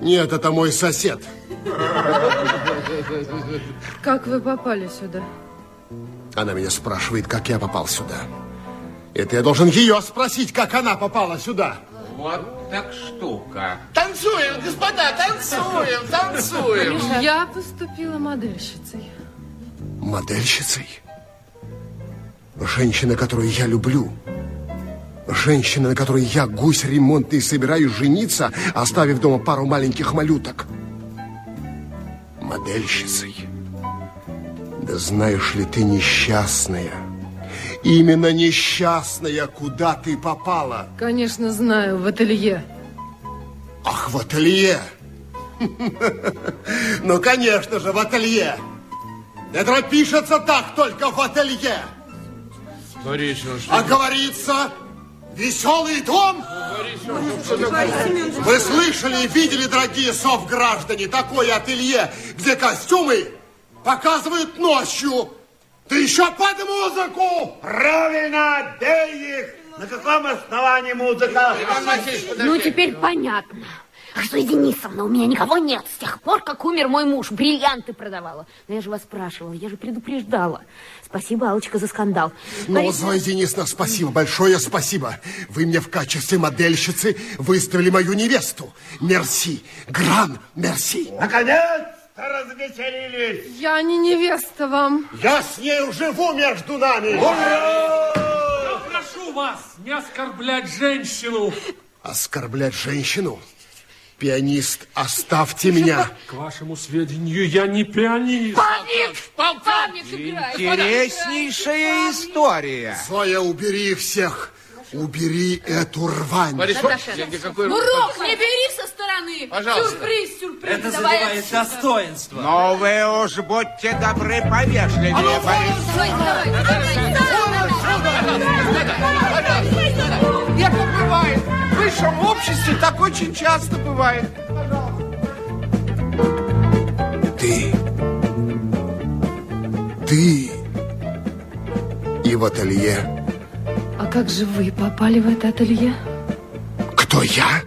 Нет, это мой сосед. Как вы попали сюда? Она меня спрашивает, как я попал сюда. Это я должен ее спросить, как она попала сюда. Вот так штука. Танцуем, господа, танцуем, танцуем. Я поступила модельщицей. Модельщицей? Женщина, которую я люблю. Женщина, на которой я, гусь ремонтный, собираюсь жениться, оставив дома пару маленьких малюток. Модельщицей. Да знаешь ли ты, несчастная, именно несчастная, куда ты попала? Конечно, знаю, в ателье. Ах, в ателье! Ну, конечно же, в ателье! Это пишется так, только в ателье! А говорится, веселый дом? Вы слышали и видели, дорогие совграждане, такое ателье, где костюмы показывают ночью. Да еще под музыку! Правильно, бей их! На каком основании музыка? Ну, теперь понятно. А что, Денисовна, у меня никого нет с тех пор, как умер мой муж. Бриллианты продавала. Но я же вас спрашивала, я же предупреждала. Спасибо, Алочка, за скандал. Ну, Борис- Зоя Денисовна, спасибо, большое спасибо. Вы мне в качестве модельщицы выставили мою невесту. Мерси, гран мерси. Наконец-то развеселились. Я не невеста вам. Я с нею живу между нами. Прошу вас не оскорблять женщину. Оскорблять женщину? Пианист, оставьте меня. К вашему сведению, я не пианист. Полковник! Полковник! Интереснейшая история. Зоя, убери их всех. Убери эту рвань. Наташа, Урок не бери со стороны! Пожалуйста. Сюрприз, сюрприз! Это Давай задевает отсюда. достоинство. Но вы уж будьте добры повежливее, Борис. Давай, давай, В высшем обществе так очень часто бывает. Ты. Ты. И в ателье. А как же вы попали в это ателье? Кто я?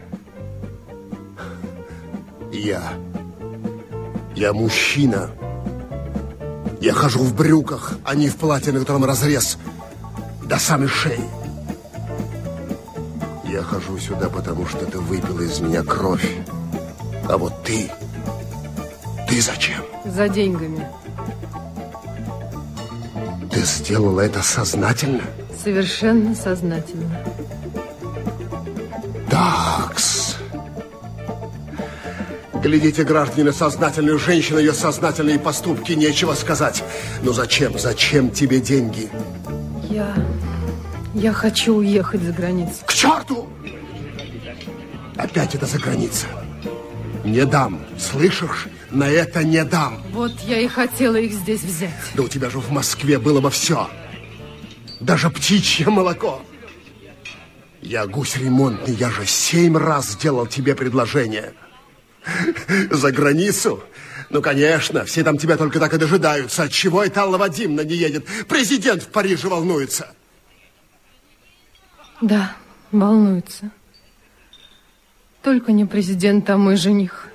Я. Я мужчина. Я хожу в брюках, а не в платье, на котором разрез до самой шеи. Я хожу сюда, потому что ты выпила из меня кровь. А вот ты... Ты зачем? За деньгами. Ты сделала это сознательно? Совершенно сознательно. Такс. Глядите, граждане, на сознательную женщину, ее сознательные поступки, нечего сказать. Но зачем, зачем тебе деньги? Я... Я хочу уехать за границу. К черту! Опять это за граница. Не дам, слышишь? На это не дам. Вот я и хотела их здесь взять. Да у тебя же в Москве было бы все. Даже птичье молоко. Я гусь ремонтный, я же семь раз сделал тебе предложение. За границу? Ну, конечно, все там тебя только так и дожидаются. Отчего это Алла Вадимовна не едет? Президент в Париже волнуется. Да, волнуется. Только не президент, а мой жених.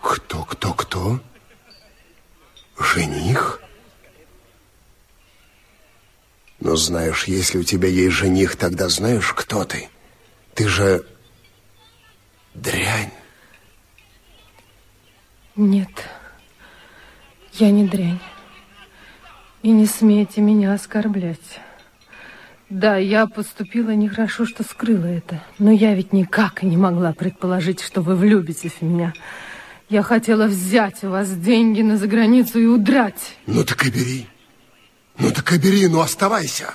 Кто, кто, кто? Жених? Но знаешь, если у тебя есть жених, тогда знаешь, кто ты. Ты же дрянь. Нет, я не дрянь. И не смейте меня оскорблять. Да, я поступила нехорошо, что скрыла это. Но я ведь никак не могла предположить, что вы влюбитесь в меня. Я хотела взять у вас деньги на заграницу и удрать. Ну так и бери. Ну так и бери, ну оставайся.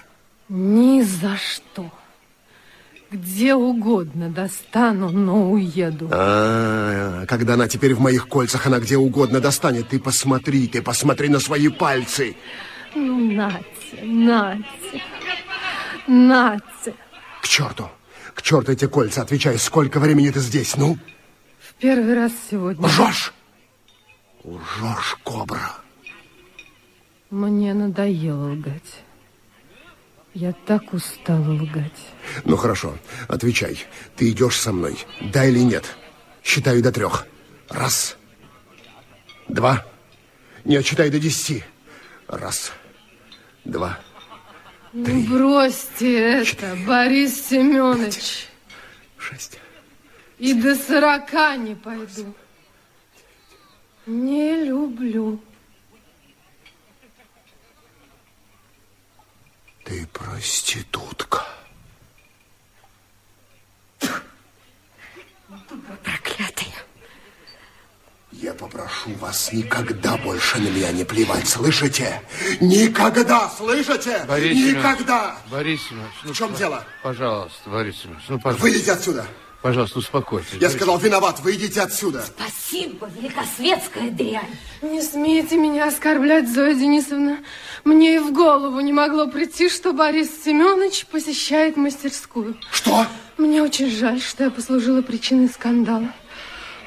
Ни за что. Где угодно достану, но уеду. А, когда она теперь в моих кольцах, она где угодно достанет. Ты посмотри, ты посмотри на свои пальцы. Ну, Натя, Натя. К черту, к черту эти кольца. Отвечай, сколько времени ты здесь, ну? В первый раз сегодня. Лжешь? Лжешь, кобра. Мне надоело лгать. Я так устала лгать. Ну хорошо, отвечай. Ты идешь со мной, да или нет? Считаю до трех. Раз. Два. Нет, считай до десяти. Раз. Два. Ну, бросьте это, Борис Семенович. Шесть. И до сорока не пойду. Не люблю. Ты проститутка. Проклятая. Я попрошу вас никогда больше на меня не плевать, слышите? Никогда, слышите? Борис никогда! Борис Семенович, ну, В чем по- дело? Пожалуйста, Борис Семенович, ну, пожалуйста. Выйдите отсюда! Пожалуйста, успокойтесь. Я Борис сказал, виноват, выйдите отсюда! Спасибо, великосветская дрянь. Не смейте меня оскорблять, Зоя Денисовна. Мне и в голову не могло прийти, что Борис Семенович посещает мастерскую. Что? Мне очень жаль, что я послужила причиной скандала.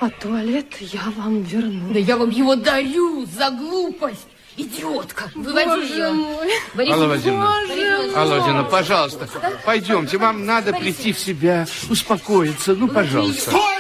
А туалет я вам верну. Да я вам его дарю за глупость. Идиотка. Выводи Боже ее. мой. Борис Алла Владимировна, Ильич. Алла Владимировна, пожалуйста, пойдемте, вам надо прийти в себя, успокоиться, ну, пожалуйста. Стой!